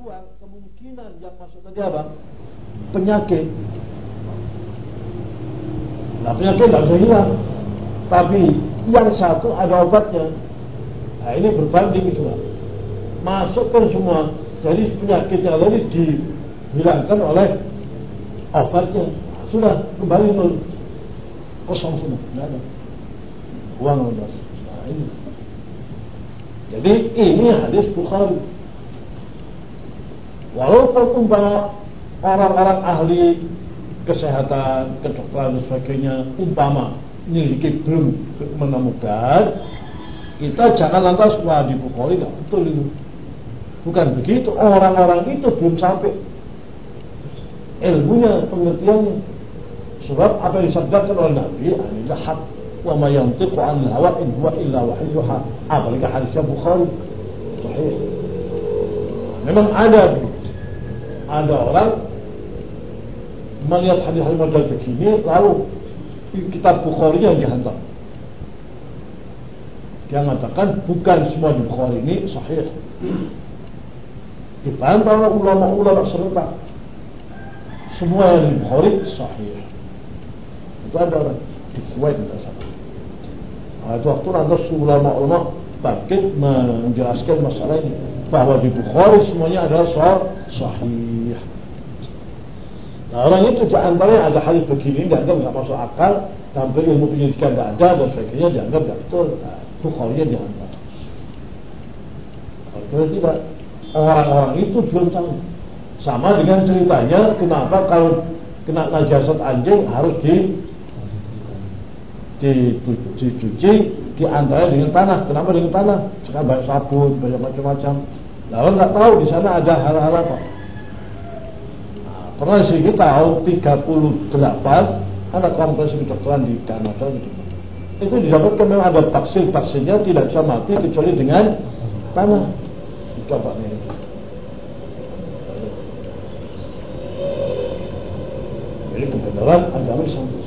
dua kemungkinan yang masuk tadi apa? Penyakit. Nah penyakit tidak bisa hilang. Tapi yang satu ada obatnya. Nah ini berbanding itu. Masukkan semua. Jadi penyakit yang tadi dihilangkan oleh obatnya. Sudah kembali nol. Kosong semua. Tidak ada. Uang Nah ini. Jadi ini hadis Bukhari. Walaupun umpama orang-orang ahli kesehatan, kedokteran dan sebagainya umpama miliki belum menemukan, kita jangan lantas wah di Bukhari nggak betul itu. Bukan begitu. Orang-orang itu belum sampai ilmunya, pengertiannya. Sebab apa yang disabdakan oleh Nabi adalah hak wa ma yantiqu an hawa in huwa illa wahyuha. Apalagi hadisnya Bukhari. Sahih. Memang ada ada orang melihat hadis-hadis model begini lalu kitab Bukhari yang dihantar. Dia mengatakan bukan semua di Bukhari ini sahih. Dibantah oleh ulama-ulama serentak. Semua yang di Bukhari sahih. Itu ada orang di Kuwait tidak. Nah, itu waktu nanti ulama-ulama bangkit menjelaskan masalah ini bahwa di Bukhari semuanya adalah sahih. Nah orang itu di antaranya ada hadis begini dianggap nggak masuk akal, tampil ilmu penyidikan tidak ada dan sebagainya dianggap tidak betul. Nah, Bukhari dianggap. Kalau tidak orang-orang itu belum tahu. Sama dengan ceritanya kenapa kalau kena najasat anjing harus di dicuci di antara dengan tanah. Kenapa dengan tanah? Karena banyak sabun, banyak macam-macam. Lalu nggak tahu di sana ada hal-hal apa. Nah, pernah sih kita tahu 38 anak kompleks kedokteran di Kanada gitu. Itu didapatkan memang ada vaksin vaksinnya tidak bisa mati kecuali dengan tanah. Coba nih. Jadi kebenaran agama Islam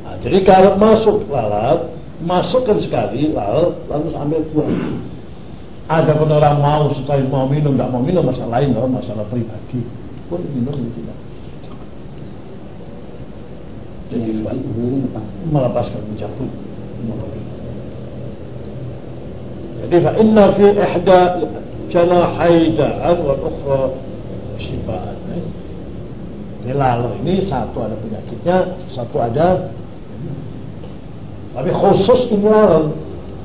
Nah, jadi kalau masuk lalat, masukkan sekali lalat, lalu ambil buang. Ada pun orang mau setelah mau minum, tidak mau minum masalah lain, loh, masalah pribadi. Pun minum ini tidak. Jadi melepaskan mencabut. Jadi fa inna fi ihda janahi da'an wal ukhra shifaan. Ini lalu ini satu ada penyakitnya, satu ada tapi khusus lalu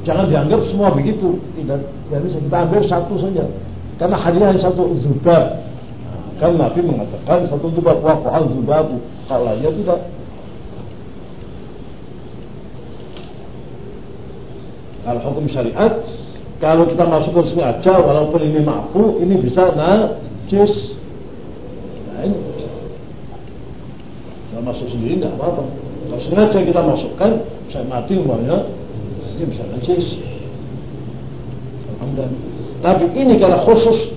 jangan dianggap semua begitu. Tidak, tidak bisa kita ambil satu saja. Karena hanya satu zubab. Nah, kan Nabi mengatakan satu zubab waqa'al zubabu. Kalau lainnya tidak. Kalau hukum syariat, kalau kita masuk sengaja, walaupun ini mampu, ini bisa najis. Nah ini. Kalau masuk sendiri tidak apa-apa. Kalau sengaja kita masukkan, saya mati umpamanya, ini bisa najis. Tapi ini kalau khusus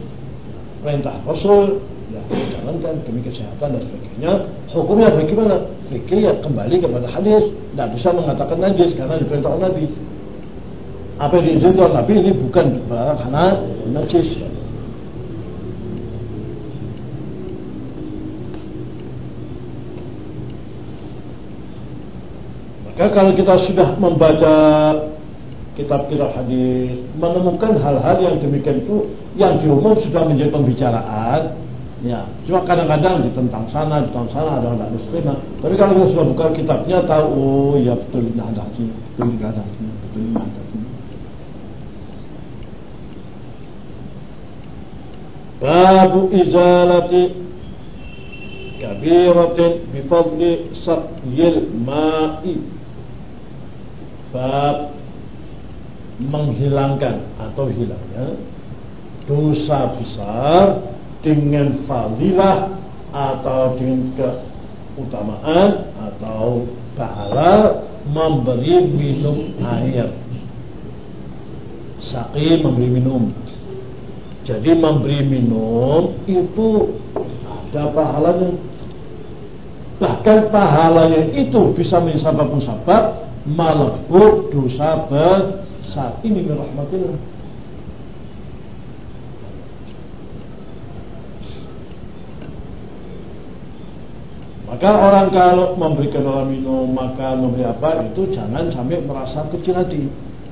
perintah Rasul, ya jangankan demi kesehatan dan sebagainya. Hukumnya bagaimana? Fikih ya kembali kepada hadis. Tidak bisa mengatakan najis karena diperintah Nabi. Apa yang diizinkan Nabi ini bukan karena najis. Maka kalau kita sudah membaca kitab-kitab hadis, menemukan hal-hal yang demikian itu yang di umum sudah menjadi pembicaraan, ya. Cuma kadang-kadang ditentang sana, ditentang sana ada tidak terima. Tapi kalau kita sudah buka kitabnya tahu, oh ya betul ini ada hadis, betul ini ada hadis, betul ini ada hadis. Babu izalati kabiratin bifadli sakyil ma'i bab menghilangkan atau hilangnya dosa besar dengan fadilah atau dengan keutamaan atau pahala memberi minum air saki memberi minum jadi memberi minum itu ada pahalanya. bahkan pahalanya itu bisa menjadi sabab musabab melebur dosa besar ini rahmatillah Maka orang kalau memberikan orang minum, maka memberi apa, itu jangan sampai merasa kecil hati.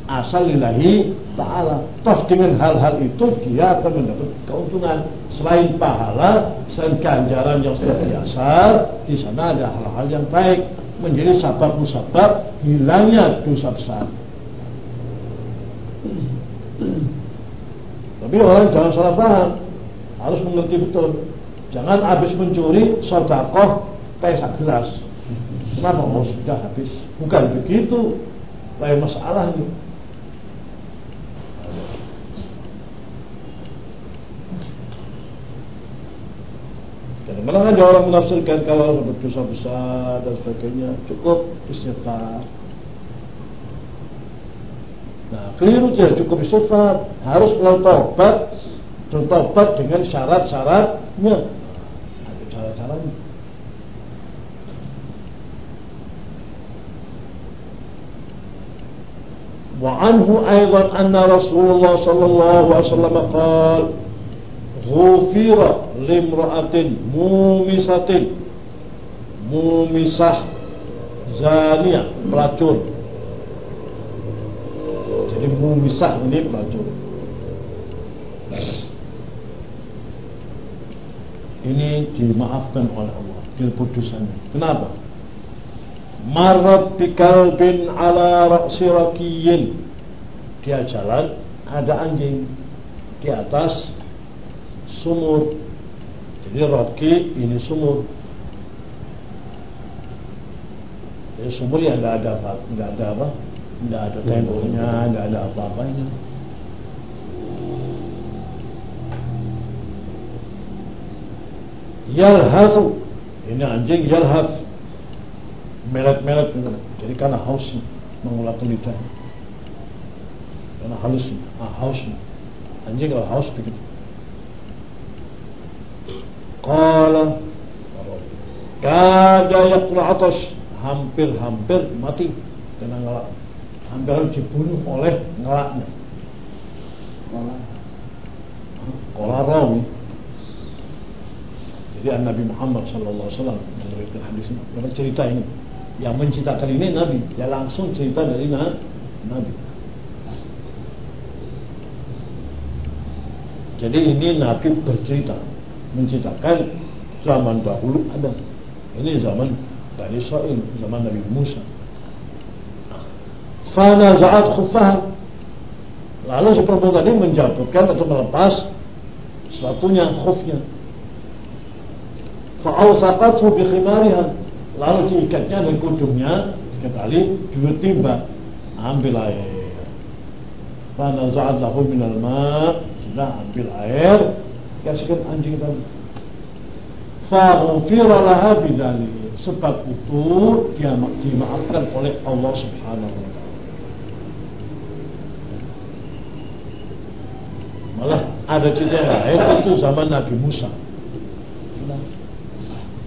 Asal lillahi ta'ala. Toh dengan hal-hal itu dia akan mendapat keuntungan. Selain pahala, selain ganjaran yang sudah biasa, di sana ada hal-hal yang baik. Menjadi sabab musabab hilangnya dosa besar. Tapi orang jangan salah paham. Harus mengerti betul. Jangan habis mencuri sodakoh sak gelas. Kenapa? Oh sudah habis. Bukan begitu. Lain masalahnya. Dan malah ada orang menafsirkan kalau berdosa besar dan sebagainya cukup istighfar. Nah, keliru saja cukup istighfar, harus bertobat dan taubat dengan syarat-syaratnya. Ada cara-caranya. Wa anhu aydan anna Rasulullah sallallahu alaihi wasallam qala Ghufira limra'atin mumisatin. Mumisah Zania Pelacur. Jadi mumisah ini pelacur. Ini dimaafkan oleh Allah Dilpudusannya Kenapa? Marat bikalbin ala raksi rakiyin. Dia jalan Ada anjing Di atas sumur. Jadi raki ini sumur. Jadi sumur yang tidak ada apa Tidak ada apa Tidak ada temboknya Tidak ada apa-apanya Yalhathu. Ini anjing yalhath. Melet-melet. Jadi karena haus mengulat lidah karena halus ah, haus anjing kalau haus begitu Qala Kada yakul atas. Hampir-hampir mati. Karena ngelak Hampir dibunuh oleh ngelaknya. Qala rawi. Jadi Nabi Muhammad Sallallahu Alaihi Wasallam Menurutkan hadis ini. Cerita ini yang menciptakan ini Nabi. Dia langsung cerita dari Nabi. Jadi ini Nabi bercerita menciptakan zaman dahulu ada ini zaman dari Israel zaman Nabi Musa. Fana zaat khufah. Lalu si perempuan tadi menjatuhkan atau melepas sepatunya khufnya. Fa'awsaqathu bi khimariha. Lalu diikatnya dengan kudungnya tiga kali dua timba. Ambil air. Pada saat lahu minal ma. Sudah ambil air kasihkan anjing tadi. Bidalik. Sebab itu dia dimaafkan oleh Allah Subhanahu wa malah ada cerita lain itu zaman Nabi Musa.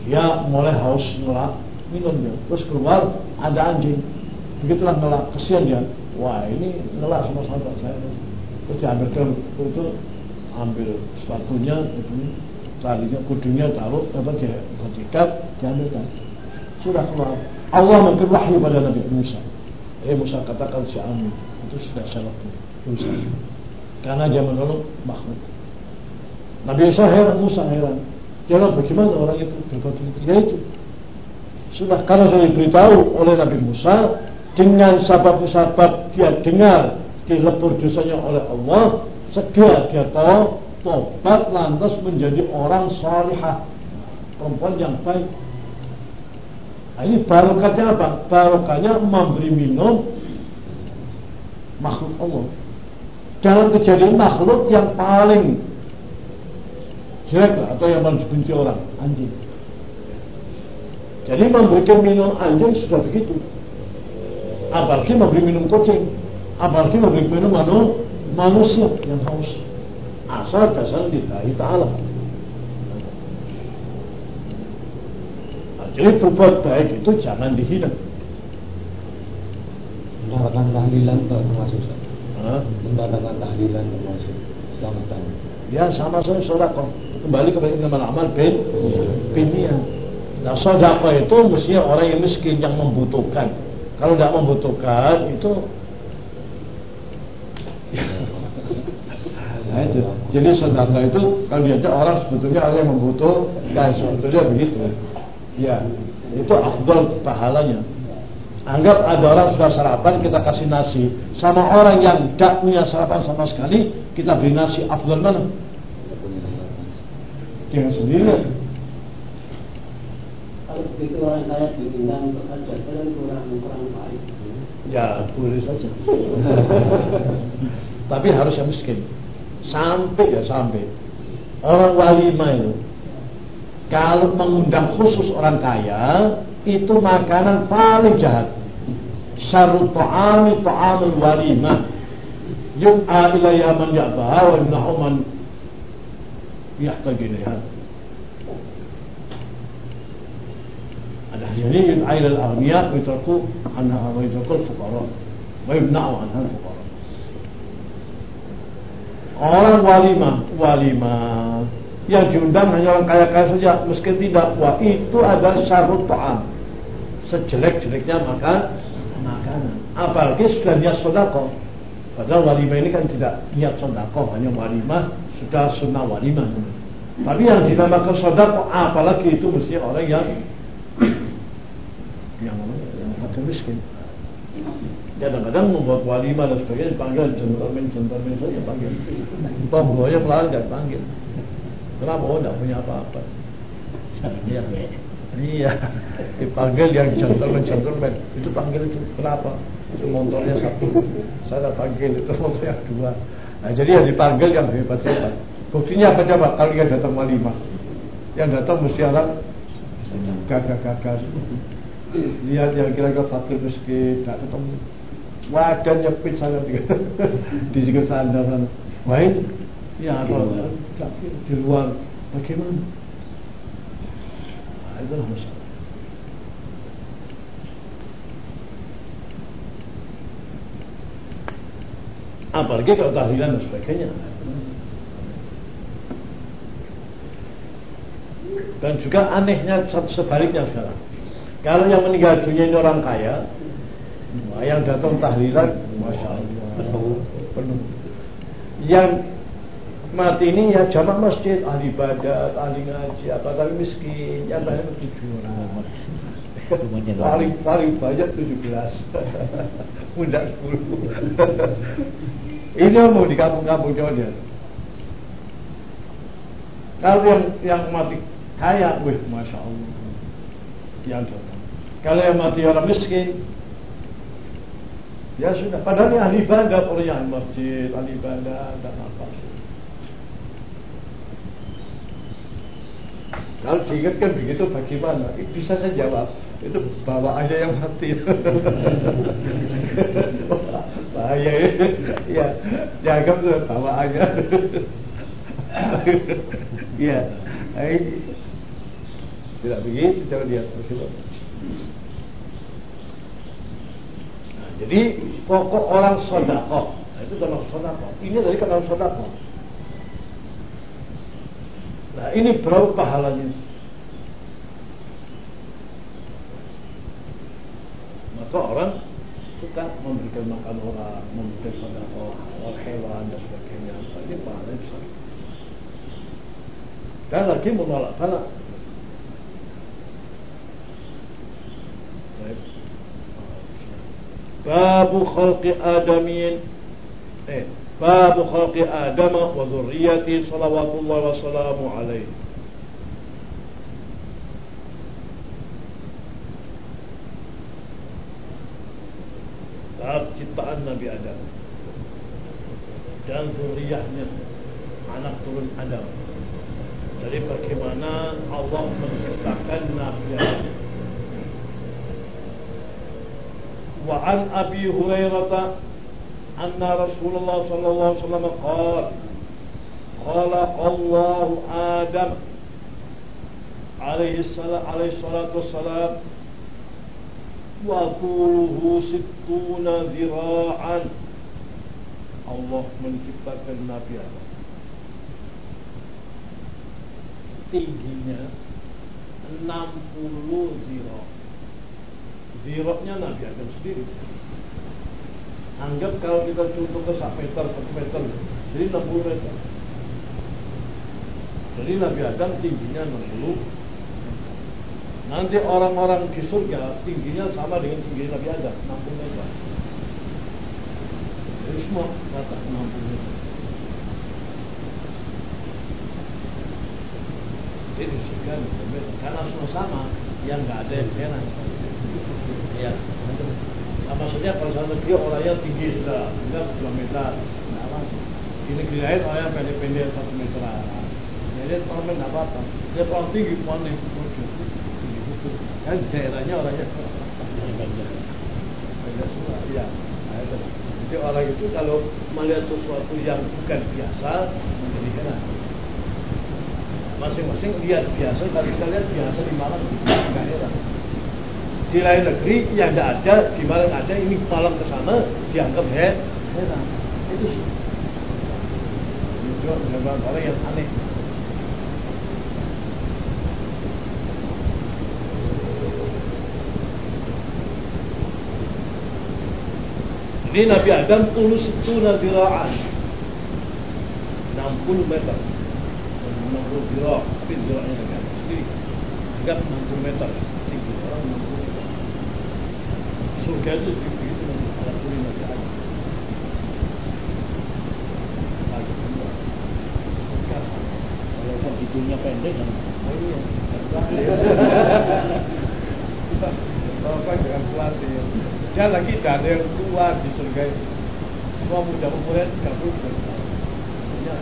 Dia mulai haus ngelak minum dia. Terus keluar ada anjing. Begitulah ngelak kesian dia. Wah ini ngelak semua sahabat saya. Terus diambilkan itu ambil sepatunya itu talinya kudunya taruh apa dia bertikat diambilkan. Sudah keluar. Allah memberi wahyu pada Nabi Musa. Eh Musa katakan si Amin. Itu sudah salah. Musa. Karena dia menolong makhluk. Nabi Isa heran Musa heran. Ya Allah bagaimana orang itu berbuat begitu? Ya itu. Sudah karena saya diberitahu oleh Nabi Musa dengan sabab-sabab dia dengar dilebur dosanya oleh Allah, segera dia tobat lantas menjadi orang salihah perempuan yang baik. Nah, ini barokahnya apa? Barokahnya memberi minum makhluk Allah. Dalam kejadian makhluk yang paling jelek atau yang paling dibenci orang anjing jadi memberikan minum anjing sudah begitu apalagi memberi minum kucing apalagi memberi minum manu, manusia yang haus asal dasar lillahi ta'ala nah, Jadi berbuat baik itu jangan dihina. Mendatangan tahlilan termasuk Mendatangan tahlilan termasuk selamat tahun. Ya sama saya sodako. Kembali kepada nama amal bin bin Nah sodako itu mestinya orang yang miskin yang membutuhkan. Kalau tidak membutuhkan itu Nah, itu. Jadi sedekah itu kalau diajak orang sebetulnya orang yang membutuhkan sebetulnya begitu. Ya, itu afdol pahalanya. Anggap ada orang sudah sarapan kita kasih nasi, sama orang yang tidak punya sarapan sama sekali kita beri nasi afdol mana? Jangan sendiri. Kalau begitu orang kaya diminta untuk kan kurang kurang baik. Ya boleh saja. Tapi harus yang miskin. Sampai ya sampai. Orang walimah itu kalau mengundang khusus orang kaya itu makanan paling jahat. Syarru ta'ami ta'amul walimah. Yum'a ilayya man ya'baha wa yumna'u man yahtaj ilayha ada al-aghniya wa yutraku anha wa yutraku al-fuqara wa yumna'u anha al-fuqara Orang walimah, walimah yang diundang hanya orang kaya-kaya saja, meski tidak. Wah itu adalah syarut ta'am. Sejelek-jeleknya makan makanan. Apalagi sudah niat sodako. Padahal walimah ini kan tidak niat sodako, hanya walimah sudah sunnah walimah. Tapi yang dinamakan sodako, apalagi itu mesti orang yang yang, yang miskin. Kadang-kadang membuat walimah dan sebagainya dipanggil gentleman gentleman saja panggil. Pelan dan panggil. Kenapa? Oh tidak punya apa-apa. Iya. Iya. Dipanggil yang gentleman gentleman. Itu panggil itu. Kenapa? Itu motornya satu. Saya panggil itu motornya dua. Nah jadi yang dipanggil yang hebat hebat buktinya apa coba? Kalau yang datang walimah yang datang mesti orang gagah-gagah lihat yang kira-kira fakir miskin tidak ketemu wadah nyepit sana di sekitar sana. Sana baik ya kalau di luar. Bagaimana? Nah, itu masalah apalagi kalau tahlilan dan sebagainya. Dan juga anehnya sebaliknya sekarang kalau yang meninggal dunia ini orang kaya Nah, yang datang tahlilan, masya Allah, penuh, penuh. Yang mati ini ya jamaah masjid, ahli ibadat, ahli ngaji, apa tapi miskin, yang banyak tujuh orang. paling paling banyak tujuh belas, mudah sepuluh. ini mau di kampung-kampung Jawa dia. Kalau yang yang mati kaya, wih, masya Allah, datang. Kalau yang mati orang miskin, Ya sudah, padahal ini ahli ibadah, orang masjid, ahli ibadah, dan apa Kalau diingatkan begitu bagaimana? Bisa saya jawab, itu bawa aja yang mati. Bahaya ya. Ya, jaga tuh bawa aja. ya, tidak begitu, coba lihat. Jadi pokok orang sodakoh, nah, itu dalam sodakoh. Ini dari kata sodakoh. Nah ini berapa pahalanya? Maka orang suka memberikan makan orang, memberikan sodakoh, hewan dan sebagainya. Ini pahalanya besar. Dan lagi menolak talak. باب خلق آدمين إيه؟ باب خلق آدم وذريته صلوات الله وسلامه عليه ciptaan Nabi Adam dan zuriyahnya anak turun Adam jadi bagaimana Allah menciptakan Nabi Adam وعن أبي هريرة أن رسول الله صلى الله عليه وسلم قال خلق الله آدم عليه الصلاة عليه الصلاة والسلام وطوله ستون ذراعا. Allah menciptakan Nabi Adam tingginya 60 zirah ziroknya Nabi Adam sendiri. Anggap kalau kita contoh ke 1 meter 1 meter jadi 60 meter. Jadi Nabi Adam tingginya 60 Nanti orang-orang di surga tingginya sama dengan tinggi Nabi Adam 60 meter. Jadi semua kata 60 meter. Jadi surga 60 meter. Karena semua sama Yang nggak ada yang heran Ya nah, Maksudnya kalau satu negeri orangnya tinggi sudah Tinggal 2 meter. Nah, Di negeri lain orangnya pendek-pendek 1 meter. Jadi orang tidak apa-apa Dia orang tinggi panik kan daerahnya orangnya ya jadi orang itu kalau melihat sesuatu yang bukan biasa menjadi heran masing-masing lihat biasa kalau kita lihat biasa di malam nggak heran di lain negeri yang tidak ada di malam ada ini malam ke sana dianggap heran itu sih. Itu orang yang aneh. Ini Nabi Adam tulus itu dira'an 60 meter. 60 dira'an Tapi dira'annya Nabi Adam sendiri Anggap 60 meter. Tinggi orang 60 meter Surga itu begitu Ala kuli Nabi Adam Kalau hidungnya pendek kan Oh iya Bapak jangan pelatih Jangan lagi yang tua di surga itu. Semua muda umurnya 30 tahun. Ya.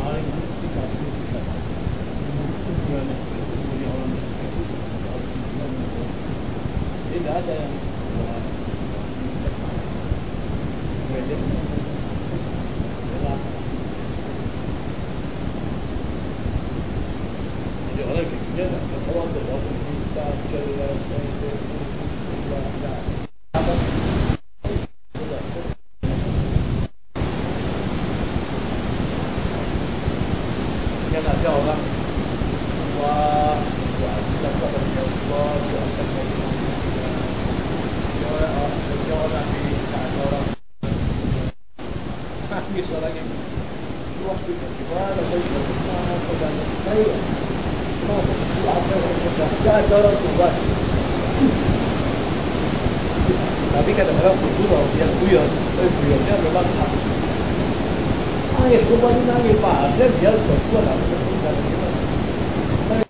Paling 33 tahun. Umurnya umurnya orang Tidak ada yang Jadi orang keknya tak tahu ada waktu kita jelas yang ada orang wah wah kita pada Allah di orang orang orang di ada orang nangis orang ini luas juga gimana saya gimana pegangan saya mau apa yang kita ada orang tua tapi kadang-kadang guru yang guyon, eh guyonnya memang nangis, kembali nangis, pak, dia berdua nggak bisa